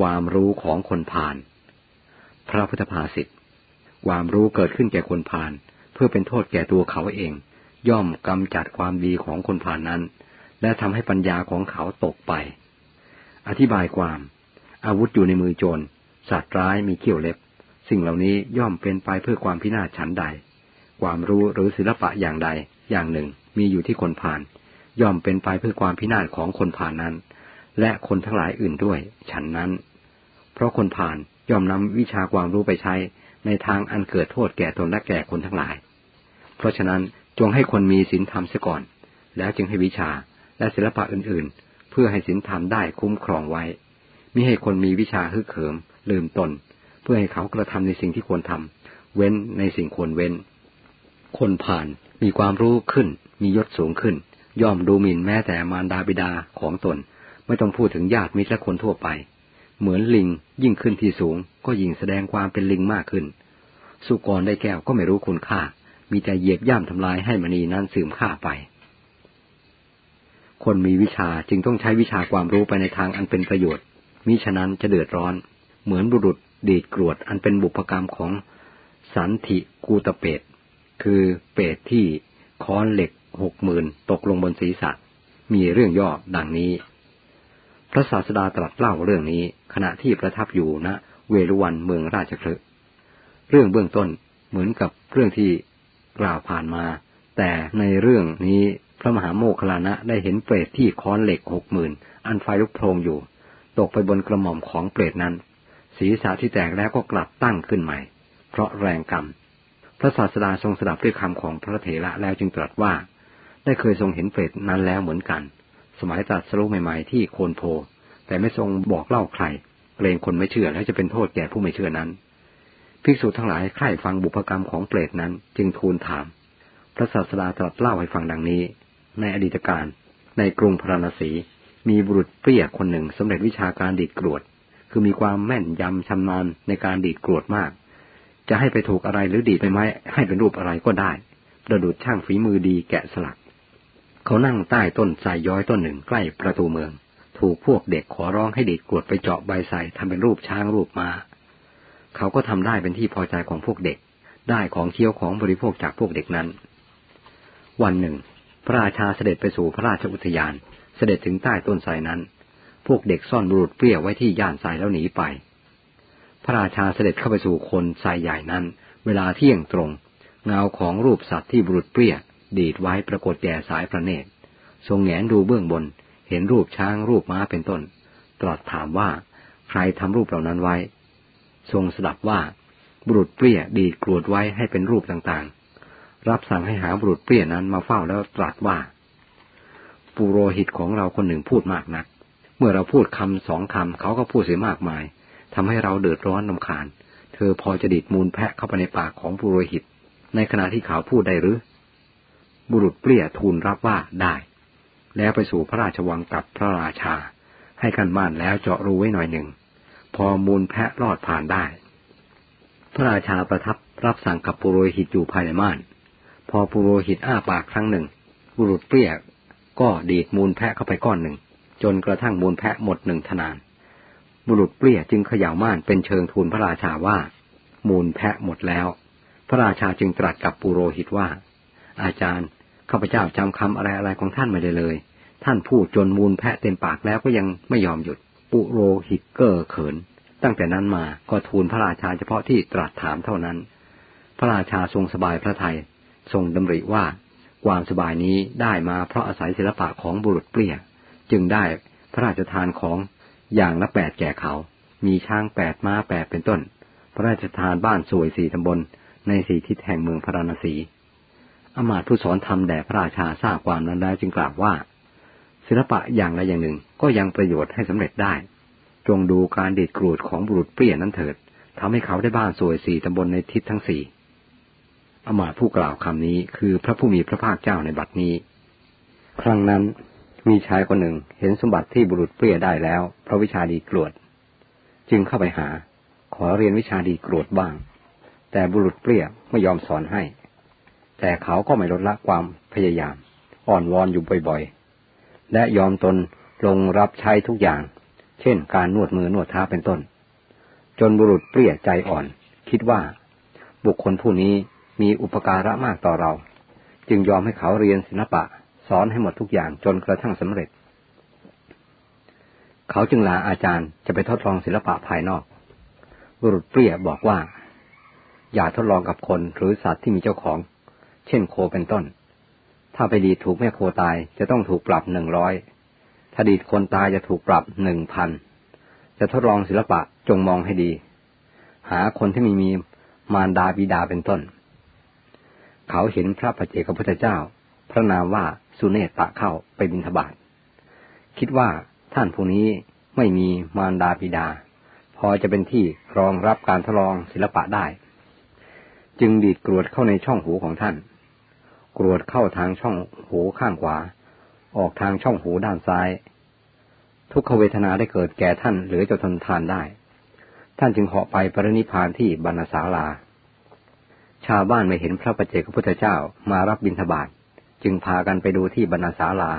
ความรู้ของคนผ่านพระพุทธภาษิตความรู้เกิดขึ้นแก่คนผ่านเพื่อเป็นโทษแก่ตัวเขาเอง ย่อมกำจัดความดีของคนผ่านนั้น และทำให้ปัญญาของเขาตกไป อธิบายความ อาวุธอยู่ในมือโจรสัตว์ร้ายมีเขี้ยวเล็บ สิ่งเหล่านี้ย่อมเป็นไปเพื่อความพินาศฉันใด ความรู้หรือศิลปะอย่างใดอย่างหนึ่งมีอยู่ที่คนผ่านย่อมเป็นไปเพื่อความพินาศของคนผ่านนั้น และคนทั้งหลายอื่นด้วย ฉันนั้น เพราะคนผ่านย่อมนำวิชาความรู้ไปใช้ในทางอันเกิดโทษแก่ตนและแก่คนทั้งหลาย เพราะฉะนั้นจงให้คนมีศีลธรรมเสียก่อน แล้วจึงให้วิชาและศิลปะอื่นๆ เพื่อให้ศีลธรรมได้คุ้มครองไว้มิให้คนมีวิชาฮึกเหิม ลืมตน เพื่อให้เขากระทำในสิ่งที่ควรทำเว้นในสิ่งควรเว้น คนผ่านมีความรู้ขึ้น มียศสูงขึ้น ย่อมดูหมิ่นแม้แต่มารดาบิดาของตน ไม่ต้องพูดถึงญาติมิตรและคนทั่วไป เหมือนลิงยิ่งขึ้นที่สูง ก็ยิ่งแสดงความเป็นลิงมากขึ้น สุกรได้แก้วก็ไม่รู้คุณค่า มีแต่เหยียบย่ำทำลายให้มณีนั้นเสื่อมค่าไป คนมีวิชาจึงต้องใช้วิชาความรู้ไปในทางอันเป็นประโยชน์มิฉะนั้นจะเดือดร้อน เหมือนบุรุษดีดกรวดอันเป็นบุพกรรมของสันติกูตเปตคือเปตที่ค้อนเหล็กหกหมื่นตกลงบนศีรษะ มีเรื่องย่อดังนี้ พระศาสดาตรัสเล่าเรื่องนี้ ขณะที่ประทับอยู่ณเวรุวันเมืองราชคลึเรื่องเบื้องต้นเหมือนกับเรื่องที่กล่าวผ่านมา แต่ในเรื่องนี้พระมหาโมคคลานะได้เห็นเปรตที่ค้อนเหล็กหกหมื่นอันไฟลุกโพลงอยู่ ตกไปบนกระหม่อมของเปรตนั้น ศีรษะที่แตกแล้วก็กลับตั้งขึ้นใหม่ เพราะแรงกรรม พระศาสดาทรงสดับด้วยคำของพระเถระแล้วจึงตรัสว่า ได้เคยทรงเห็นเปรตนั้นแล้วเหมือนกัน สมัยตัดสรุปใหม่ ๆ ที่โคนโพ แต่ไม่ทรงบอกเล่าใครเกรงคนไม่เชื่อและจะเป็นโทษแก่ผู้ไม่เชื่อนั้นภิกษุทั้งหลายใคร่ฟังบุพกรรมของเปรตนั้น จึงทูลถาม พระศาสดาตรัสเล่าให้ฟังดังนี้ ในอดีตการ ในกรุงพราณสี มีบุรุษเปรี้ยคนหนึ่งสำเร็จวิชาการดีดกรวด คือมีความแม่นยำชำนาญในการดีดกรวดมาก จะให้ไปถูกอะไรหรือดีดไปไม้ให้เป็นรูปอะไรก็ได้ ประดุดช่างฝีมือดีแกะสลัก เขานั่งใต้ต้นไทรย้อยต้นหนึ่งใกล้ประตูเมือง ถูกพวกเด็กขอร้องให้ดีดกรวดไปเจาะใบไทรทำเป็นรูปช้างรูปมา้าเขาก็ทำได้เป็นที่พอใจของพวกเด็ก ได้ของเคี้ยวของบริโภคจากพวกเด็กนั้น วันหนึ่ง พระราชาเสด็จไปสู่พระราชอุทยาน เสด็จถึงใต้ต้นไทรนั้น พวกเด็กซ่อนบุรุษเปรี้ยวไว้ที่ย่านไทรแล้วหนีไป พระราชาเสด็จเข้าไปสู่คนไทรใหญ่นั้น เวลาเที่ยงตรง เงาของรูปสัตว์ที่บุรุษเปรี้ย ดีดไว้ปรากฏแก่สายพระเนตร ทรงแงนดูเบื้องบน เห็นรูปช้างรูปม้าเป็นต้น ตรัสถามว่าใครทำรูปเหล่านั้นไว้ ทรงสดับว่า บุรุษเปรี้ยดีดกรวดไว้ให้เป็นรูปต่างๆ รับสั่งให้หาบุรุษเปรี้ยนั้นมาเฝ้าแล้วตรัสว่า ปุโรหิตของเราคนหนึ่งพูดมากนัก เมื่อเราพูดคำสองคำเขาก็พูดเสียมากมายทำให้เราเดือดร้อนลำคาญ เธอพอจะดีดมูลแพะเข้าไปในปากของปุโรหิต ในขณะที่เขาพูดได้หรือ บุรุษเปรี้ยทูลรับว่าได้ แล้วไปสู่พระราชวังกับพระราชา ให้กันบ้านแล้วเจาะรูไว้หน่อยหนึ่ง พอมูลแพะรอดผ่านได้ พระราชาประทับรับสั่งกับปุโรหิตอยู่ภายในม่าน พอปุโรหิตอ้าปากครั้งหนึ่ง บุรุษเปรี้ยก็ดีดมูลแพะเข้าไปก้อนหนึ่ง จนกระทั่งมูลแพะหมดหนึ่งทนาน บุรุษเปรี้ยจึงเขย่าม่านเป็นเชิงทูลพระราชาว่า มูลแพะหมดแล้ว พระราชาจึงตรัสกับปุโรหิตว่า อาจารย์ข้าพเจ้าจำคำอะไรอะไรของท่านไม่ได้เลย ท่านพูดจนมูลแพะเต็มปากแล้วก็ยังไม่ยอมหยุด ปุโรหิตเกอร์เขิน ตั้งแต่นั้นมาก็ทูลพระราชาเฉพาะที่ตรัสถามเท่านั้น พระราชาทรงสบายพระทยัยทรงดำริว่าความสบายนี้ได้มาเพราะอาศัยศิลปะของบุรุษเปรี้ย จึงได้พระราชทานของอย่างละแปดแก่เขา มีช้างแปดม้าแปดเป็นต้น พระราชทานบ้านสวยสี่ตำบลในสี่ทิศแห่งเมืองพระนศี อมาตผู้สอนธรรมแด่พระราชาทราบความนั้นแล้วจึงกล่าวว่า ศิลปะอย่างใดอย่างหนึ่งก็ยังประโยชน์ให้สำเร็จได้ จงดูการดีดกรูดของบุรุษเปรี้ยนั้นเถิดทำให้เขาได้บ้านสวยสี่ตำบลในทิศทั้งสี่อมาตผู้กล่าวคำนี้คือพระผู้มีพระภาคเจ้าในบัดนี้ ครั้งนั้นมีชายคนหนึ่งเห็นสมบัติที่บุรุษเปรี้ยได้แล้ว เพราะวิชาดีกรวด จึงเข้าไปหา ขอเรียนวิชาดีกรวดบ้าง แต่บุรุษเปรี้ยไม่ยอมสอนให้ แต่เขาก็ไม่ลดละความพยายาม อ่อนวอนอยู่บ่อยๆ และยอมตนลงรับใช้ทุกอย่าง เช่น การนวดมือนวดเท้าเป็นต้น จนบุรุษเปรี้ยใจอ่อน คิดว่า บุคคลผู้นี้มีอุปการะมากต่อเรา จึงยอมให้เขาเรียนศิลปะ สอนให้หมดทุกอย่างจนกระทั่งสำเร็จ เขาจึงลาอาจารย์จะไปทดลองศิลปะภายนอก บุรุษเปรี้ยบอกว่า อย่าทดลองกับคนหรือสัตว์ที่มีเจ้าของ เช่นโคเป็นต้น ถ้าไปดีถูกแม่โคตายจะต้องถูกปรับหนึ่งร้อยถ้าดีดคนตายจะถูกปรับหนึ่งพันจะทดลองศิลปะจงมองให้ดี หาคนที่มีมีมารดาบิดาเป็นต้น เขาเห็นพระปัจเจกพุทธเจ้า พระนามว่าสุเนตตะเข้าไปบิณฑบาตคิดว่าท่านผู้นี้ไม่มีมารดาบิดา พอจะเป็นที่รองรับการทดลองศิลปะได้ จึงดีดกรวดเข้าในช่องหูของท่าน กรวดเข้าทางช่องหูข้างขวา ออกทางช่องหูด้านซ้าย ทุกขเวทนาได้เกิดแก่ท่านหลือจะทนทานได้ ท่านจึงเหาะไปปรินิพานที่บรรณศาลา ชาวบ้านไม่เห็นพระประเจกพุทธเจ้ามารับบิณฑบาตจึงพากันไปดูที่บรรณศาลา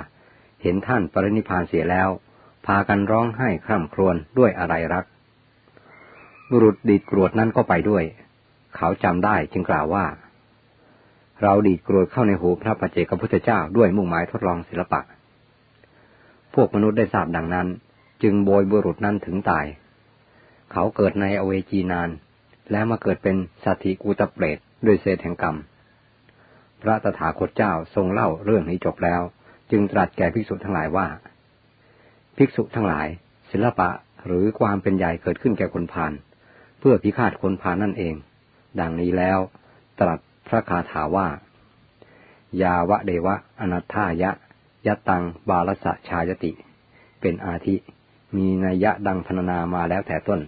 เห็นท่านปรินิพานเสียแล้ว พากันร้องไห้คร่ำครวญด้วยอะไรรัก บุรุษดีดกรวดนั้นก็ไปด้วย เขาจำได้จึงกล่าวว่า เราดีดกรวดเข้าในหูพระปัจเจกพุทธเจ้าด้วยมุ่งหมายทดลองศิลปะ พวกมนุษย์ได้ทราบดังนั้น จึงโบยบุรุษนั้นถึงตาย เขาเกิดในอเวจีนาน แล้วมาเกิดเป็นสัตถิกูตเปรตด้วยเศษแห่งกรรม พระตถาคตเจ้าทรงเล่าเรื่องนี้จบแล้ว จึงตรัสแก่ภิกษุทั้งหลายว่า ภิกษุทั้งหลาย ศิลปะหรือความเป็นใหญ่เกิดขึ้นแก่คนผาน เพื่อพิฆาตคนผานนั่นเอง ดังนี้แล้วตรัส พระคาถาว่า ยาวะเดวะ อนัทธายะยะตังบาลสะชายติ เป็นอาทิ มีนัยยะดังพรรณนามาแล้วแต่ต้น